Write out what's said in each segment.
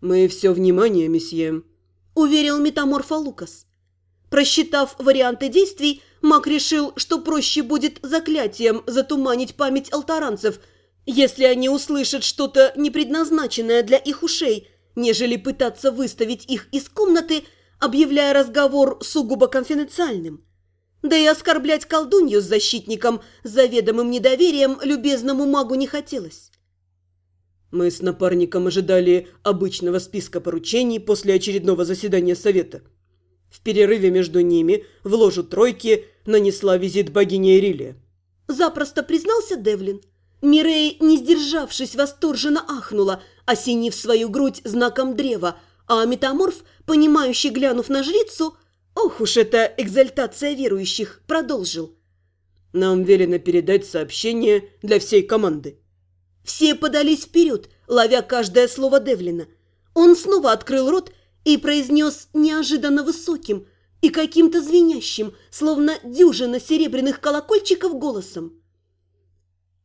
«Мы все внимание, месье», – уверил метаморфа Лукас. Просчитав варианты действий, маг решил, что проще будет заклятием затуманить память алтаранцев, если они услышат что-то непредназначенное для их ушей, нежели пытаться выставить их из комнаты, объявляя разговор сугубо конфиденциальным. Да и оскорблять колдунью с защитником заведомым недоверием любезному магу не хотелось. Мы с напарником ожидали обычного списка поручений после очередного заседания совета. В перерыве между ними в ложу тройки нанесла визит богиня Ирилия. Запросто признался Девлин. Мирей, не сдержавшись, восторженно ахнула, осенив свою грудь знаком древа, а метаморф, понимающий, глянув на жрицу, ох уж эта экзальтация верующих, продолжил. Нам велено передать сообщение для всей команды. Все подались вперед, ловя каждое слово Девлина. Он снова открыл рот и произнес неожиданно высоким и каким-то звенящим, словно дюжина серебряных колокольчиков голосом.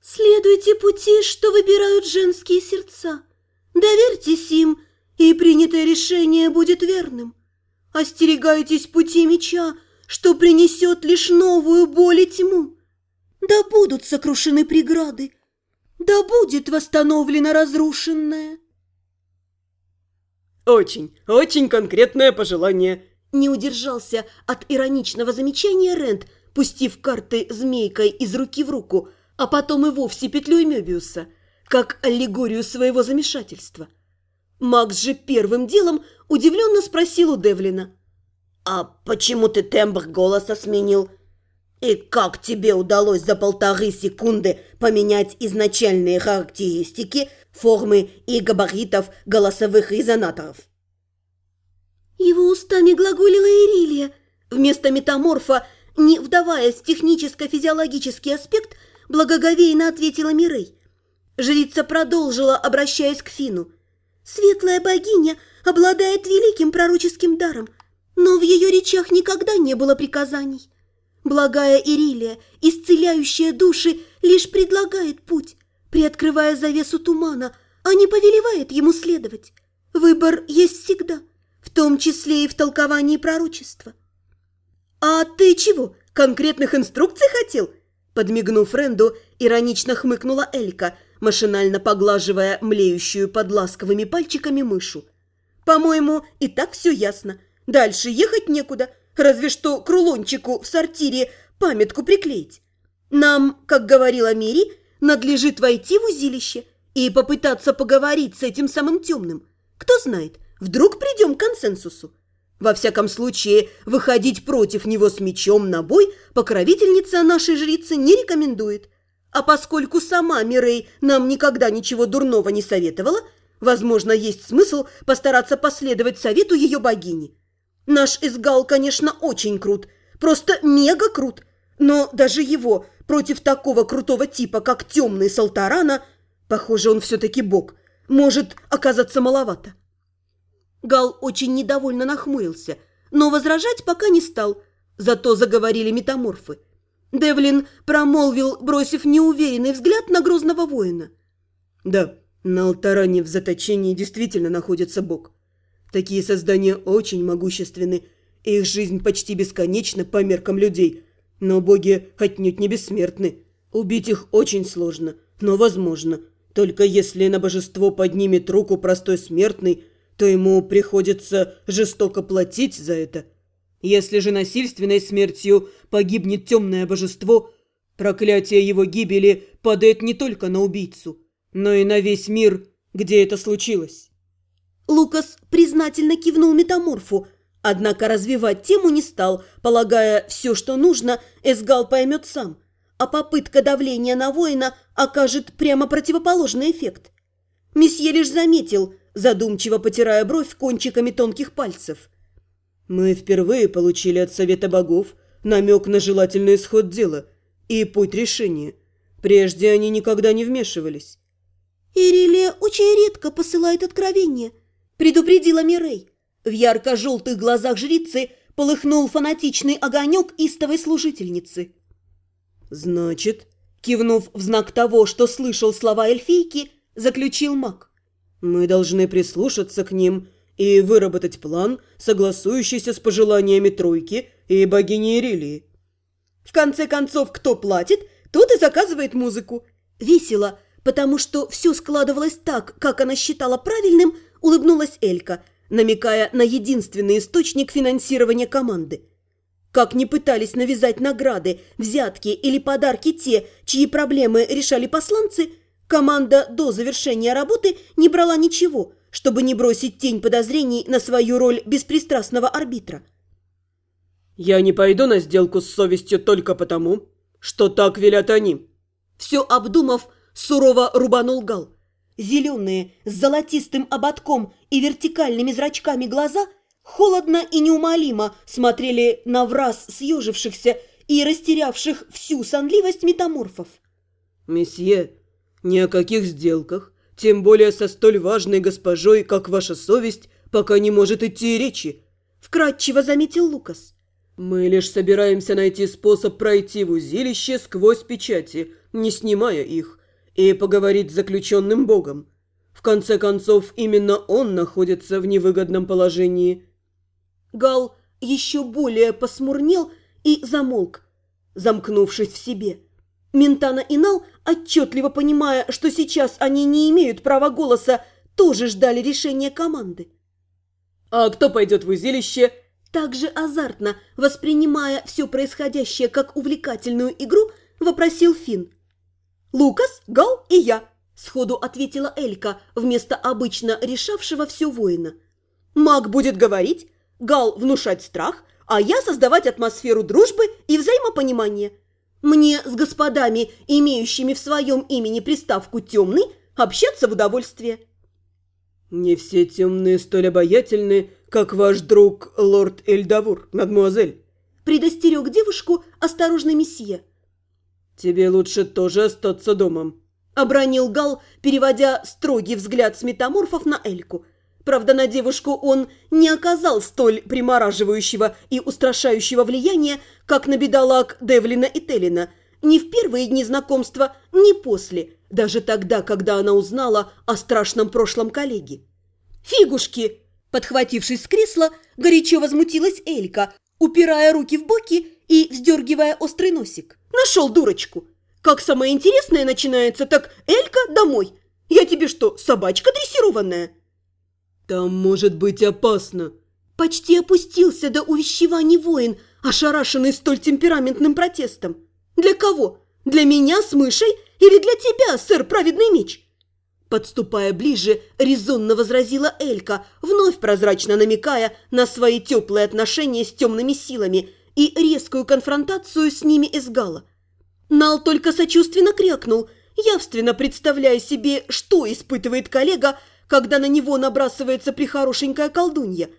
«Следуйте пути, что выбирают женские сердца. Доверьтесь им, и принятое решение будет верным. Остерегайтесь пути меча, что принесет лишь новую боль и тьму. Да будут сокрушены преграды, да будет восстановлено разрушенное. Очень, очень конкретное пожелание. Не удержался от ироничного замечания Рент, пустив карты змейкой из руки в руку, а потом и вовсе петлей Мёбиуса, как аллегорию своего замешательства. Макс же первым делом удивленно спросил у Девлина. «А почему ты тембр голоса сменил?» И как тебе удалось за полторы секунды поменять изначальные характеристики, формы и габаритов голосовых резонаторов? Его устами глаголила Ирилия. Вместо метаморфа, не вдаваясь в техническо-физиологический аспект, благоговейно ответила Мирей. Жрица продолжила, обращаясь к Фину. «Светлая богиня обладает великим пророческим даром, но в ее речах никогда не было приказаний. Благая Ирилия, исцеляющая души, лишь предлагает путь, приоткрывая завесу тумана, а не повелевает ему следовать. Выбор есть всегда, в том числе и в толковании пророчества. «А ты чего, конкретных инструкций хотел?» Подмигнув Ренду, иронично хмыкнула Элька, машинально поглаживая млеющую под ласковыми пальчиками мышу. «По-моему, и так все ясно. Дальше ехать некуда». Разве что к рулончику в сортире памятку приклеить. Нам, как говорила Мири, надлежит войти в узилище и попытаться поговорить с этим самым темным. Кто знает, вдруг придем к консенсусу. Во всяком случае, выходить против него с мечом на бой покровительница нашей жрицы не рекомендует. А поскольку сама Мирей нам никогда ничего дурного не советовала, возможно, есть смысл постараться последовать совету ее богини – Наш Изгал, конечно, очень крут, просто мега крут, но даже его против такого крутого типа, как темный Салтарана, похоже, он все-таки бог, может оказаться маловато. Гал очень недовольно нахмурился, но возражать пока не стал, зато заговорили метаморфы. Девлин промолвил, бросив неуверенный взгляд на грозного воина. «Да, на Алтаране в заточении действительно находится бог. Такие создания очень могущественны, их жизнь почти бесконечна по меркам людей. Но боги отнюдь не бессмертны. Убить их очень сложно, но возможно. Только если на божество поднимет руку простой смертный, то ему приходится жестоко платить за это. Если же насильственной смертью погибнет темное божество, проклятие его гибели падает не только на убийцу, но и на весь мир, где это случилось. Лукас признательно кивнул метаморфу, однако развивать тему не стал, полагая, все, что нужно, Эсгал поймет сам, а попытка давления на воина окажет прямо противоположный эффект. Месье лишь заметил, задумчиво потирая бровь кончиками тонких пальцев. «Мы впервые получили от Совета Богов намек на желательный исход дела и путь решения. Прежде они никогда не вмешивались». «Ирилия очень редко посылает откровения», предупредила Мирей. В ярко-желтых глазах жрицы полыхнул фанатичный огонек истовой служительницы. «Значит...» Кивнув в знак того, что слышал слова эльфийки, заключил маг. Мы должны прислушаться к ним и выработать план, согласующийся с пожеланиями Тройки и богини Ирилии. В конце концов, кто платит, тот и заказывает музыку. Весело, потому что все складывалось так, как она считала правильным, улыбнулась Элька, намекая на единственный источник финансирования команды. Как ни пытались навязать награды, взятки или подарки те, чьи проблемы решали посланцы, команда до завершения работы не брала ничего, чтобы не бросить тень подозрений на свою роль беспристрастного арбитра. «Я не пойду на сделку с совестью только потому, что так велят они». Все обдумав, сурово рубанул Гал. Зеленые, с золотистым ободком и вертикальными зрачками глаза холодно и неумолимо смотрели на враз съежившихся и растерявших всю сонливость метаморфов. «Месье, ни о каких сделках, тем более со столь важной госпожой, как ваша совесть, пока не может идти речи», — вкратчиво заметил Лукас. «Мы лишь собираемся найти способ пройти в узилище сквозь печати, не снимая их, и поговорить с заключенным богом. В конце концов, именно он находится в невыгодном положении». Гал еще более посмурнел и замолк, замкнувшись в себе. Ментана и Нал, отчетливо понимая, что сейчас они не имеют права голоса, тоже ждали решения команды. «А кто пойдет в узилище?» Также азартно, воспринимая все происходящее как увлекательную игру, вопросил Финн. «Лукас, Гал и я», – сходу ответила Элька, вместо обычно решавшего все воина. «Маг будет говорить, Гал внушать страх, а я создавать атмосферу дружбы и взаимопонимания. Мне с господами, имеющими в своем имени приставку «темный», общаться в удовольствие». «Не все темные столь обаятельны, как ваш друг лорд Эльдавур, мадмуазель», предостерег девушку осторожный месье. «Тебе лучше тоже остаться домом», – обронил Гал, переводя строгий взгляд с метаморфов на Эльку. Правда, на девушку он не оказал столь примораживающего и устрашающего влияния, как на бедолаг Девлина и Теллина, ни в первые дни знакомства, ни после, даже тогда, когда она узнала о страшном прошлом коллеге. «Фигушки!» Подхватившись с кресла, горячо возмутилась Элька, упирая руки в боки и вздергивая острый носик. Нашел дурочку. Как самое интересное начинается, так Элька домой. Я тебе что, собачка дрессированная? Там может быть опасно. Почти опустился до увещеваний воин, ошарашенный столь темпераментным протестом. Для кого? Для меня с мышей или для тебя, сэр Праведный Меч? Подступая ближе, резонно возразила Элька, вновь прозрачно намекая на свои теплые отношения с темными силами – и резкую конфронтацию с ними Эсгала. Нал только сочувственно крякнул, явственно представляя себе, что испытывает коллега, когда на него набрасывается прихорошенькая колдунья.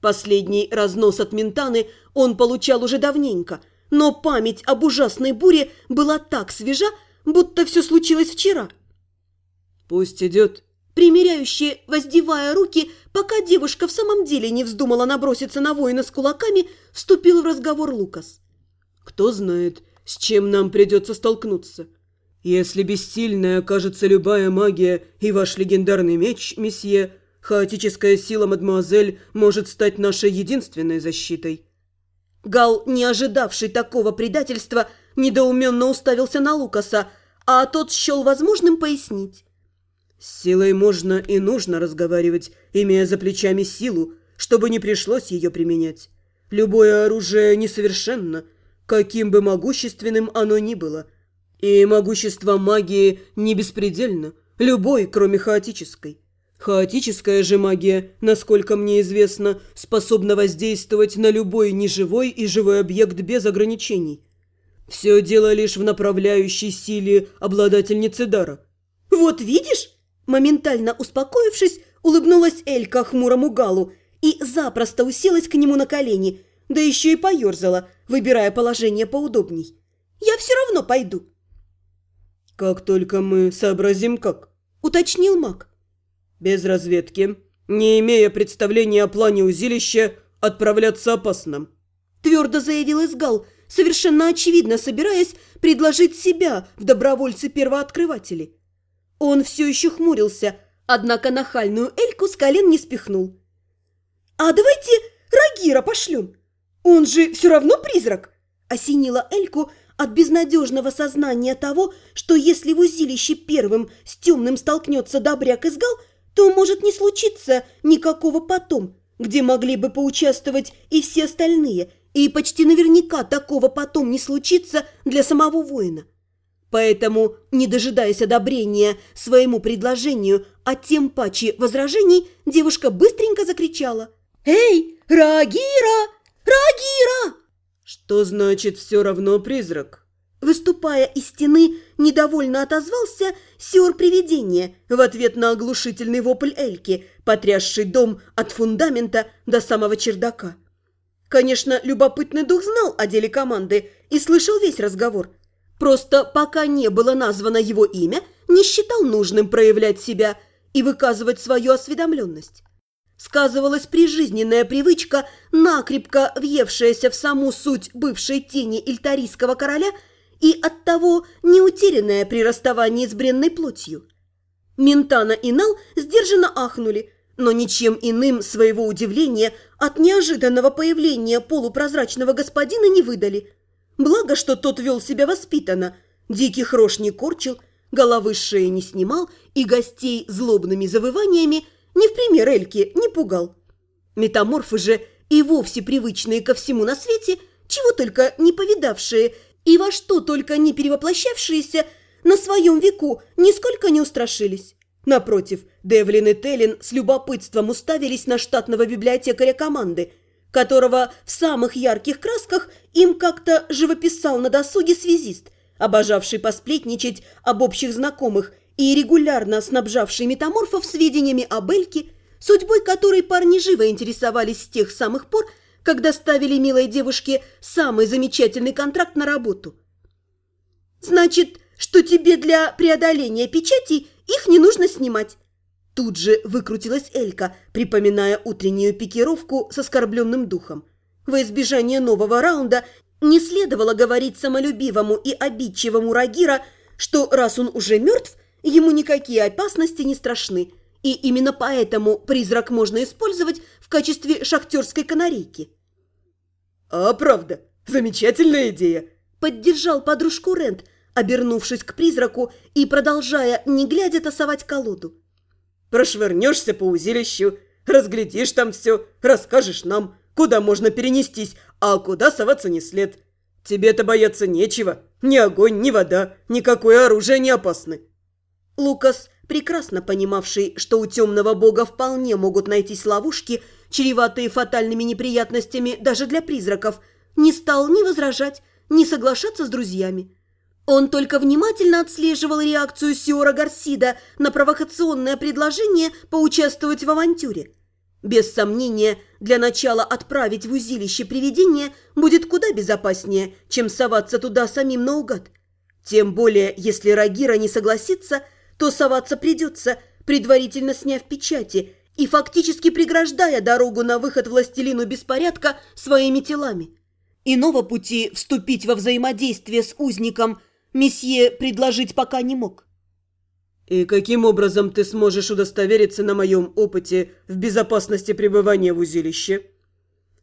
Последний разнос от Ментаны он получал уже давненько, но память об ужасной буре была так свежа, будто все случилось вчера. «Пусть идет», примеряющие, воздевая руки, пока девушка в самом деле не вздумала наброситься на воина с кулаками, вступил в разговор Лукас. «Кто знает, с чем нам придется столкнуться. Если бессильной окажется любая магия и ваш легендарный меч, месье, хаотическая сила мадемуазель может стать нашей единственной защитой». Гал, не ожидавший такого предательства, недоуменно уставился на Лукаса, а тот счел возможным пояснить. С силой можно и нужно разговаривать, имея за плечами силу, чтобы не пришлось ее применять. Любое оружие несовершенно, каким бы могущественным оно ни было. И могущество магии не беспредельно, любой, кроме хаотической. Хаотическая же магия, насколько мне известно, способна воздействовать на любой неживой и живой объект без ограничений. Все дело лишь в направляющей силе обладательницы дара. «Вот видишь?» Моментально успокоившись, улыбнулась Элька хмурому Галу и запросто уселась к нему на колени, да еще и поерзала, выбирая положение поудобней. «Я все равно пойду». «Как только мы сообразим, как», — уточнил маг. «Без разведки, не имея представления о плане узилища, отправляться опасно», — твердо заявил Изгал, совершенно очевидно собираясь предложить себя в добровольцы-первооткрыватели. Он все еще хмурился, однако нахальную Эльку с колен не спихнул. «А давайте Рагира пошлем! Он же все равно призрак!» Осенила Эльку от безнадежного сознания того, что если в узилище первым с темным столкнется добряк из гал, то может не случиться никакого потом, где могли бы поучаствовать и все остальные, и почти наверняка такого потом не случится для самого воина. Поэтому, не дожидаясь одобрения своему предложению, а тем паче возражений, девушка быстренько закричала «Эй, Рагира! Рагира!» «Что значит «все равно призрак»?» Выступая из стены, недовольно отозвался сиор-привидение в ответ на оглушительный вопль Эльки, потрясший дом от фундамента до самого чердака. Конечно, любопытный дух знал о деле команды и слышал весь разговор. Просто пока не было названо его имя, не считал нужным проявлять себя и выказывать свою осведомленность сказывалась прижизненная привычка, накрепко въевшаяся в саму суть бывшей тени ильтарийского короля и оттого не утерянная при расставании с бренной плотью. Ментана и Нал сдержанно ахнули, но ничем иным своего удивления от неожиданного появления полупрозрачного господина не выдали. Благо, что тот вел себя воспитанно, дикий рож не корчил, головы с шеи не снимал и гостей злобными завываниями не в пример Эльки, не пугал. Метаморфы же и вовсе привычные ко всему на свете, чего только не повидавшие и во что только не перевоплощавшиеся, на своем веку нисколько не устрашились. Напротив, Девлин и Теллин с любопытством уставились на штатного библиотекаря команды, которого в самых ярких красках им как-то живописал на досуге связист, обожавший посплетничать об общих знакомых – и регулярно снабжавший метаморфов сведениями об Эльке, судьбой которой парни живо интересовались с тех самых пор, когда ставили милой девушке самый замечательный контракт на работу. «Значит, что тебе для преодоления печати их не нужно снимать?» Тут же выкрутилась Элька, припоминая утреннюю пикировку с оскорбленным духом. Во избежание нового раунда не следовало говорить самолюбивому и обидчивому Рагира, что раз он уже мертв, Ему никакие опасности не страшны, и именно поэтому призрак можно использовать в качестве шахтерской канарейки. «А правда, замечательная идея!» – поддержал подружку Рент, обернувшись к призраку и продолжая, не глядя, тасовать колоду. «Прошвырнешься по узилищу, разглядишь там все, расскажешь нам, куда можно перенестись, а куда соваться не след. Тебе-то бояться нечего, ни огонь, ни вода, никакое оружие не опасны». Лукас, прекрасно понимавший, что у темного бога вполне могут найтись ловушки, чреватые фатальными неприятностями даже для призраков, не стал ни возражать, ни соглашаться с друзьями. Он только внимательно отслеживал реакцию Сиора Гарсида на провокационное предложение поучаствовать в авантюре. Без сомнения, для начала отправить в узилище привидения будет куда безопаснее, чем соваться туда самим наугад. Тем более, если Рагира не согласится – то соваться придется, предварительно сняв печати и фактически преграждая дорогу на выход властелину беспорядка своими телами. Иного пути вступить во взаимодействие с узником месье предложить пока не мог. «И каким образом ты сможешь удостовериться на моем опыте в безопасности пребывания в узилище?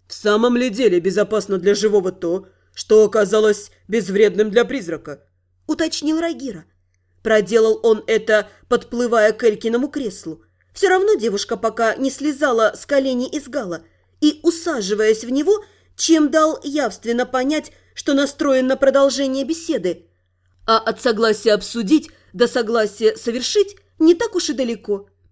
В самом ли деле безопасно для живого то, что оказалось безвредным для призрака?» – уточнил Рагира. Проделал он это, подплывая к Элькиному креслу. Все равно девушка пока не слезала с коленей из гала и, усаживаясь в него, чем дал явственно понять, что настроен на продолжение беседы. А от согласия обсудить до согласия совершить не так уж и далеко.